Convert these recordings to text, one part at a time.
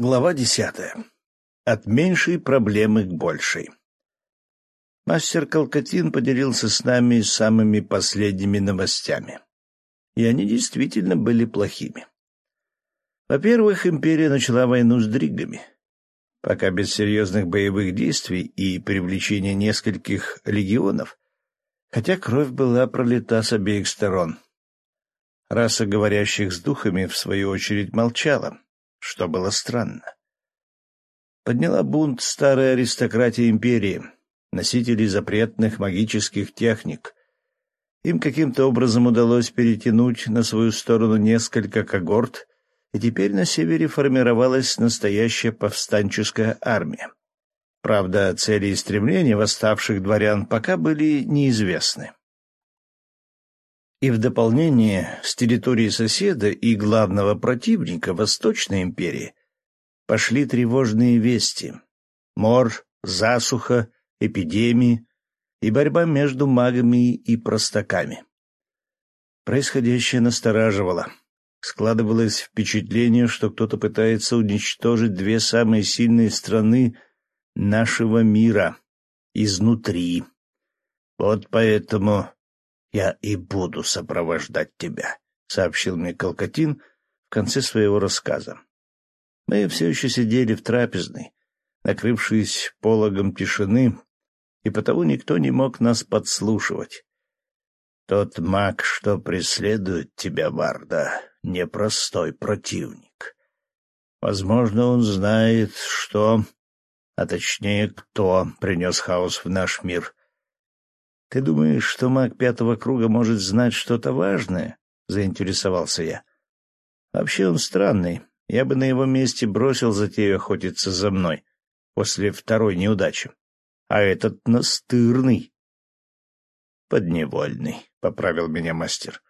Глава десятая. От меньшей проблемы к большей. Мастер Калкатин поделился с нами самыми последними новостями. И они действительно были плохими. Во-первых, империя начала войну с дригами. Пока без серьезных боевых действий и привлечения нескольких легионов, хотя кровь была пролита с обеих сторон. Раса говорящих с духами, в свою очередь, молчала что было странно. Подняла бунт старая аристократия империи, носителей запретных магических техник. Им каким-то образом удалось перетянуть на свою сторону несколько когорт, и теперь на севере формировалась настоящая повстанческая армия. Правда, цели и стремления восставших дворян пока были неизвестны. И в дополнение с территории соседа и главного противника Восточной империи пошли тревожные вести. Мор, засуха, эпидемии и борьба между магами и простаками. Происходящее настораживало. Складывалось впечатление, что кто-то пытается уничтожить две самые сильные страны нашего мира изнутри. Вот поэтому я и буду сопровождать тебя», — сообщил мне Колкотин в конце своего рассказа. Мы все еще сидели в трапезной, накрывшись пологом тишины, и потому никто не мог нас подслушивать. Тот маг, что преследует тебя, Варда, непростой противник. Возможно, он знает, что, а точнее, кто принес хаос в наш мир, «Ты думаешь, что маг пятого круга может знать что-то важное?» — заинтересовался я. «Вообще он странный. Я бы на его месте бросил затею охотиться за мной после второй неудачи. А этот настырный». «Подневольный», — поправил меня мастер.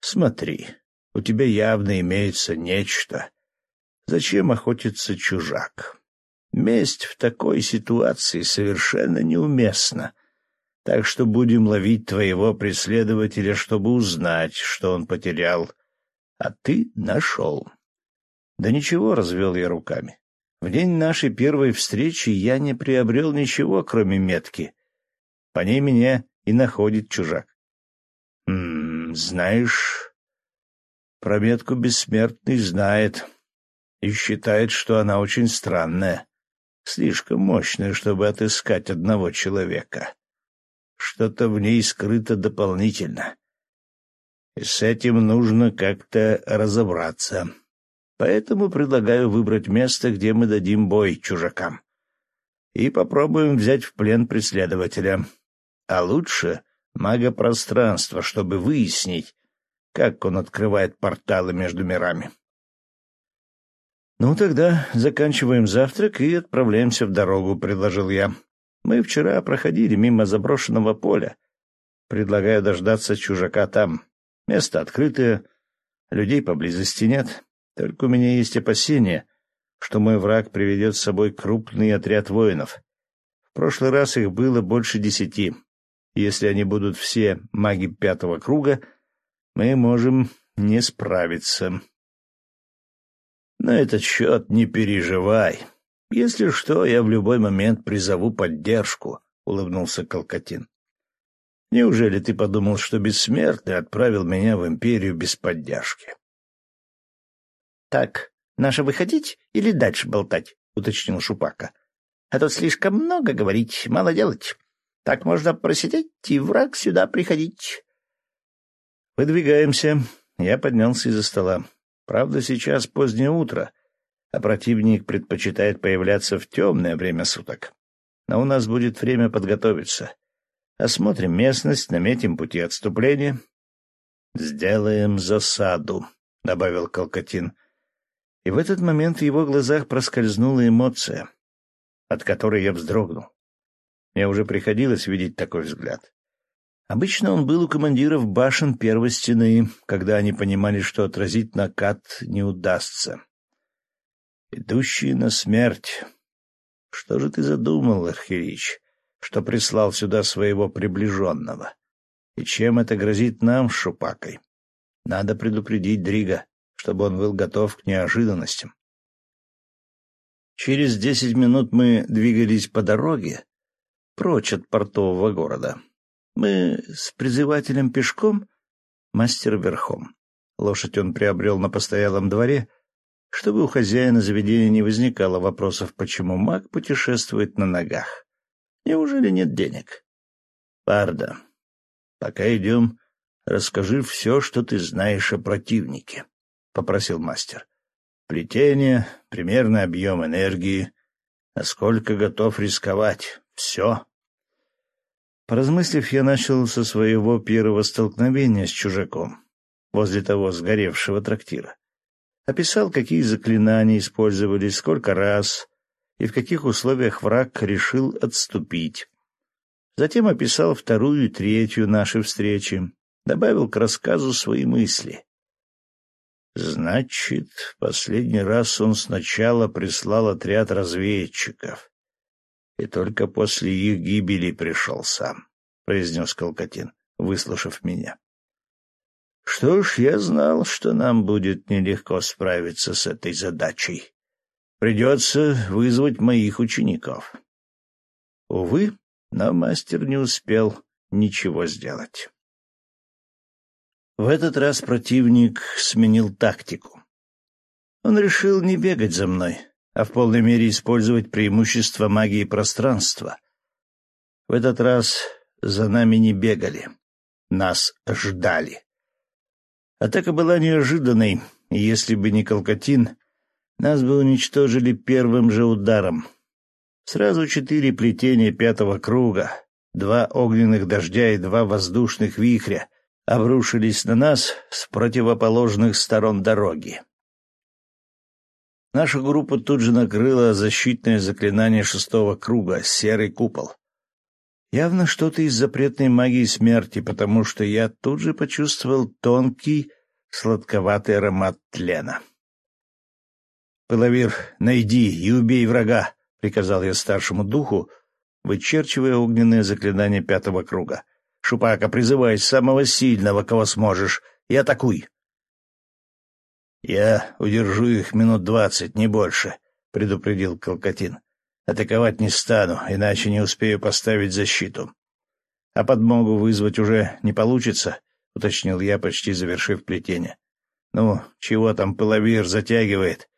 «Смотри, у тебя явно имеется нечто. Зачем охотиться чужак? Месть в такой ситуации совершенно неуместна». Так что будем ловить твоего преследователя, чтобы узнать, что он потерял. А ты нашел. Да ничего, — развел я руками. В день нашей первой встречи я не приобрел ничего, кроме метки. По ней меня и находит чужак. М знаешь, про метку бессмертный знает и считает, что она очень странная, слишком мощная, чтобы отыскать одного человека. Что-то в ней скрыто дополнительно. И с этим нужно как-то разобраться. Поэтому предлагаю выбрать место, где мы дадим бой чужакам. И попробуем взять в плен преследователя. А лучше мага пространства, чтобы выяснить, как он открывает порталы между мирами. «Ну, тогда заканчиваем завтрак и отправляемся в дорогу», — предложил я. Мы вчера проходили мимо заброшенного поля. Предлагаю дождаться чужака там. Место открытое, людей поблизости нет. Только у меня есть опасения, что мой враг приведет с собой крупный отряд воинов. В прошлый раз их было больше десяти. Если они будут все маги пятого круга, мы можем не справиться. На этот счет не переживай. «Если что, я в любой момент призову поддержку», — улыбнулся Колкотин. «Неужели ты подумал, что бессмертный отправил меня в империю без поддержки?» «Так, наше выходить или дальше болтать?» — уточнил Шупака. «А то слишком много говорить, мало делать. Так можно просидеть и враг сюда приходить». «Выдвигаемся». Я поднялся из-за стола. Правда, сейчас позднее утро, а противник предпочитает появляться в темное время суток. Но у нас будет время подготовиться. Осмотрим местность, наметим пути отступления. — Сделаем засаду, — добавил Колкотин. И в этот момент в его глазах проскользнула эмоция, от которой я вздрогнул. Мне уже приходилось видеть такой взгляд. Обычно он был у командиров башен первой стены, когда они понимали, что отразить накат не удастся идущие на смерть. Что же ты задумал, Архирич, что прислал сюда своего приближенного? И чем это грозит нам с Шупакой? Надо предупредить Дрига, чтобы он был готов к неожиданностям. Через десять минут мы двигались по дороге, прочь от портового города. Мы с призывателем пешком, мастер верхом. Лошадь он приобрел на постоялом дворе, чтобы у хозяина заведения не возникало вопросов, почему маг путешествует на ногах. Неужели нет денег? Парда, пока идем, расскажи все, что ты знаешь о противнике, — попросил мастер. Плетение, примерный объем энергии, насколько готов рисковать. Все. Поразмыслив, я начал со своего первого столкновения с чужаком возле того сгоревшего трактира. Описал, какие заклинания использовались, сколько раз и в каких условиях враг решил отступить. Затем описал вторую и третью наши встречи, добавил к рассказу свои мысли. Значит, последний раз он сначала прислал отряд разведчиков, и только после их гибели пришел сам, — произнес Колкотин, выслушав меня. Что ж, я знал, что нам будет нелегко справиться с этой задачей. Придется вызвать моих учеников. Увы, но мастер не успел ничего сделать. В этот раз противник сменил тактику. Он решил не бегать за мной, а в полной мере использовать преимущество магии пространства. В этот раз за нами не бегали, нас ждали. Атака была неожиданной, и если бы не Колкотин, нас бы уничтожили первым же ударом. Сразу четыре плетения пятого круга, два огненных дождя и два воздушных вихря обрушились на нас с противоположных сторон дороги. Нашу группу тут же накрыло защитное заклинание шестого круга — серый купол. Явно что-то из запретной магии смерти, потому что я тут же почувствовал тонкий, сладковатый аромат тлена. «Пыловир, найди и убей врага!» — приказал я старшему духу, вычерчивая огненное заклинание пятого круга. «Шупака, призывай самого сильного, кого сможешь, и атакуй!» «Я удержу их минут двадцать, не больше», — предупредил Колкотин. «Атаковать не стану, иначе не успею поставить защиту. А подмогу вызвать уже не получится», — уточнил я, почти завершив плетение. «Ну, чего там пыловир затягивает?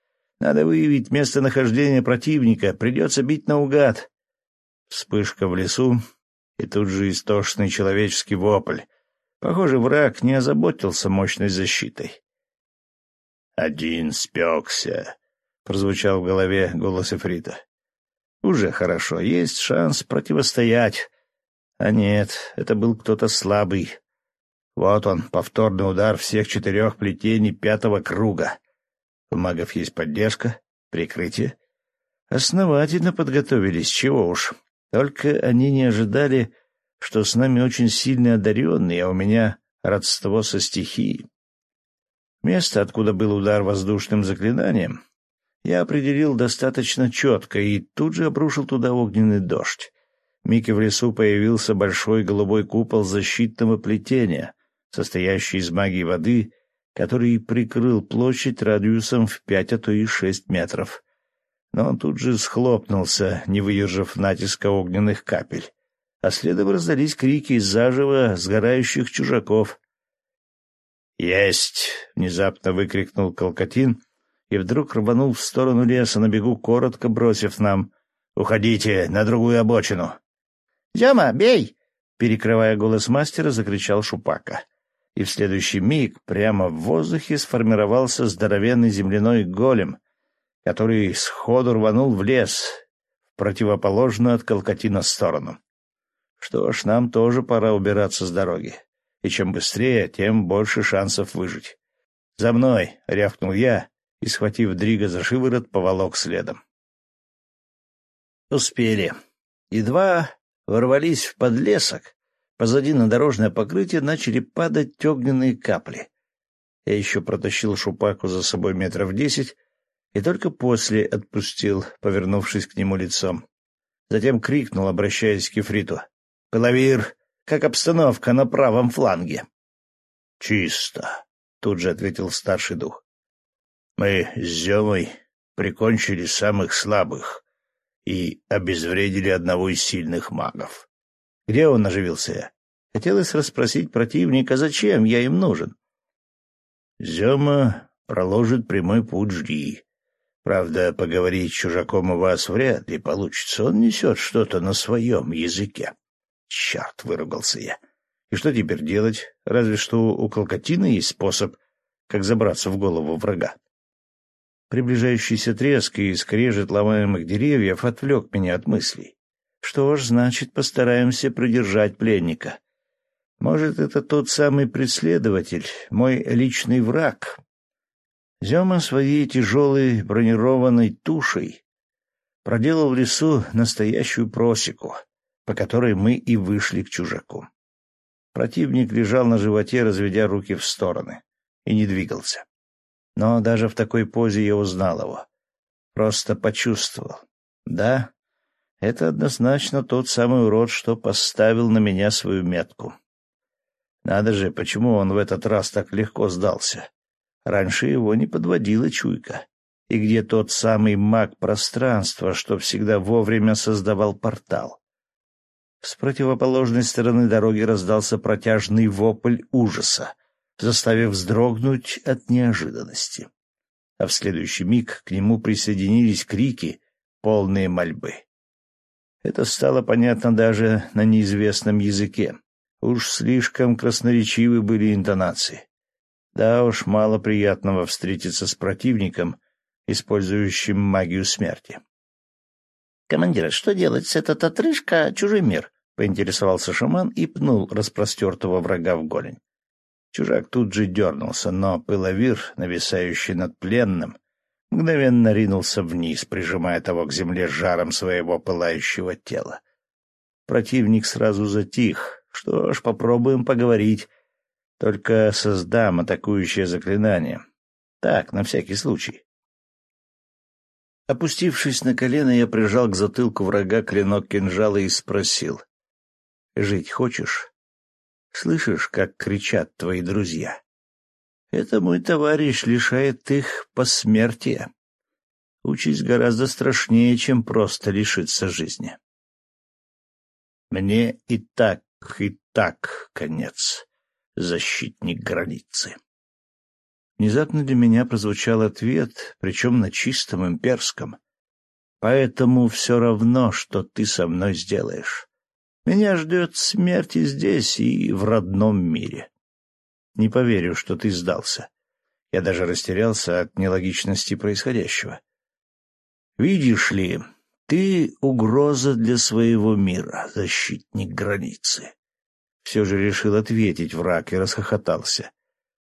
Надо выявить местонахождение противника, придется бить наугад». Вспышка в лесу, и тут же истошный человеческий вопль. Похоже, враг не озаботился мощной защитой. «Один спекся», — прозвучал в голове голос Эфрита. «Уже хорошо, есть шанс противостоять. А нет, это был кто-то слабый. Вот он, повторный удар всех четырех плетений пятого круга. У магов есть поддержка, прикрытие. Основательно подготовились, чего уж. Только они не ожидали, что с нами очень сильно одаренные, а у меня родство со стихией. Место, откуда был удар воздушным заклинанием, я определил достаточно четко и тут же обрушил туда огненный дождь. Миг в лесу появился большой голубой купол защитного плетения, состоящий из магии воды, который прикрыл площадь радиусом в пять, а то и шесть метров. Но он тут же схлопнулся, не выдержав натиска огненных капель. А следом раздались крики из заживо сгорающих чужаков, «Есть!» — внезапно выкрикнул Колкотин и вдруг рванул в сторону леса на бегу, коротко бросив нам. «Уходите на другую обочину!» «Зема, бей!» — перекрывая голос мастера, закричал Шупака. И в следующий миг прямо в воздухе сформировался здоровенный земляной голем, который сходу рванул в лес, в противоположную от Колкотина сторону. Что ж, нам тоже пора убираться с дороги и чем быстрее, тем больше шансов выжить. «За мной!» — рявкнул я и, схватив Дрига за шиворот, поволок следом. Успели. Едва ворвались в подлесок, позади на дорожное покрытие начали падать огненные капли. Я еще протащил шупаку за собой метров десять и только после отпустил, повернувшись к нему лицом. Затем крикнул, обращаясь к Ефриту. «Пылавир, как обстановка на правом фланге? — Чисто, — тут же ответил старший дух. — Мы с Земой прикончили самых слабых и обезвредили одного из сильных магов. Где он оживился? Хотелось расспросить противника, зачем я им нужен. Зема проложит прямой путь, жди. Правда, поговорить с чужаком у вас вряд ли получится. Он несет что-то на своем языке. Черт, выругался я. И что теперь делать? Разве что у Колкотина есть способ, как забраться в голову врага. Приближающийся треск и скрежет ломаемых деревьев отвлек меня от мыслей. Что ж, значит, постараемся продержать пленника. Может, это тот самый преследователь, мой личный враг. Зема своей тяжелой бронированной тушей проделал в лесу настоящую просеку, по которой мы и вышли к чужаку. Противник лежал на животе, разведя руки в стороны, и не двигался. Но даже в такой позе я узнал его. Просто почувствовал. Да, это однозначно тот самый урод, что поставил на меня свою метку. Надо же, почему он в этот раз так легко сдался? Раньше его не подводила чуйка. И где тот самый маг пространства, что всегда вовремя создавал портал? С противоположной стороны дороги раздался протяжный вопль ужаса, заставив вздрогнуть от неожиданности. А в следующий миг к нему присоединились крики, полные мольбы. Это стало понятно даже на неизвестном языке. Уж слишком красноречивы были интонации. Да уж, мало приятного встретиться с противником, использующим магию смерти. — Командир, что делать с этот отрыжка чужой мир? — поинтересовался шаман и пнул распростертого врага в голень. Чужак тут же дернулся, но пыловир, нависающий над пленным, мгновенно ринулся вниз, прижимая того к земле жаром своего пылающего тела. Противник сразу затих. Что ж, попробуем поговорить. Только создам атакующее заклинание. Так, на всякий случай. Опустившись на колено, я прижал к затылку врага клинок кинжала и спросил. Жить хочешь? Слышишь, как кричат твои друзья? Это мой товарищ лишает их посмертия. Участь гораздо страшнее, чем просто лишиться жизни. Мне и так, и так конец, защитник границы. Внезапно для меня прозвучал ответ, причем на чистом имперском. Поэтому все равно, что ты со мной сделаешь. Меня ждет смерть и здесь, и в родном мире. Не поверю, что ты сдался. Я даже растерялся от нелогичности происходящего. Видишь ли, ты угроза для своего мира, защитник границы. Все же решил ответить враг и расхохотался.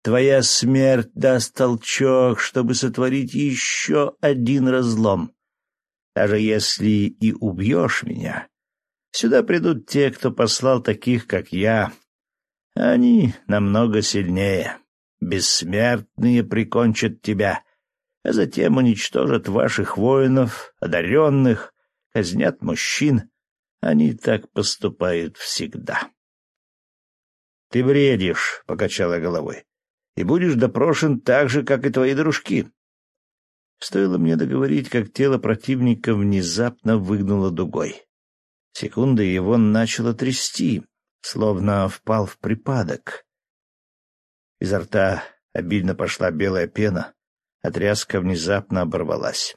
Твоя смерть даст толчок, чтобы сотворить еще один разлом. Даже если и убьешь меня, Сюда придут те, кто послал таких, как я. Они намного сильнее. Бессмертные прикончат тебя, а затем уничтожат ваших воинов, одаренных, казнят мужчин. Они так поступают всегда. — Ты бредишь, — покачала головой, — и будешь допрошен так же, как и твои дружки. Стоило мне договорить, как тело противника внезапно выгнуло дугой. Секунды его начало трясти, словно впал в припадок. Изо рта обильно пошла белая пена, а внезапно оборвалась.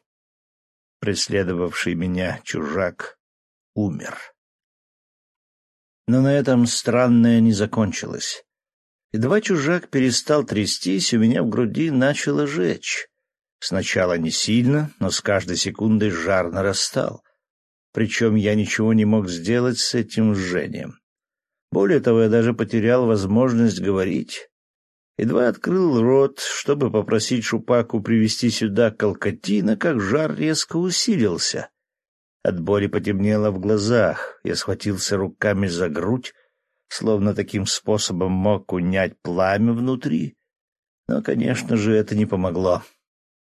Преследовавший меня чужак умер. Но на этом странное не закончилось. Едва чужак перестал трястись, у меня в груди начало жечь. Сначала не сильно, но с каждой секундой жар нарастал причем я ничего не мог сделать с этим жжением. Более того, я даже потерял возможность говорить. Едва открыл рот, чтобы попросить Шупаку привести сюда колкотина, как жар резко усилился. От боли потемнело в глазах, я схватился руками за грудь, словно таким способом мог унять пламя внутри. Но, конечно же, это не помогло.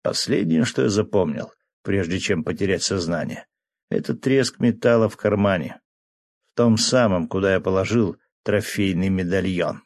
Последнее, что я запомнил, прежде чем потерять сознание, это треск металла в кармане, в том самом, куда я положил трофейный медальон.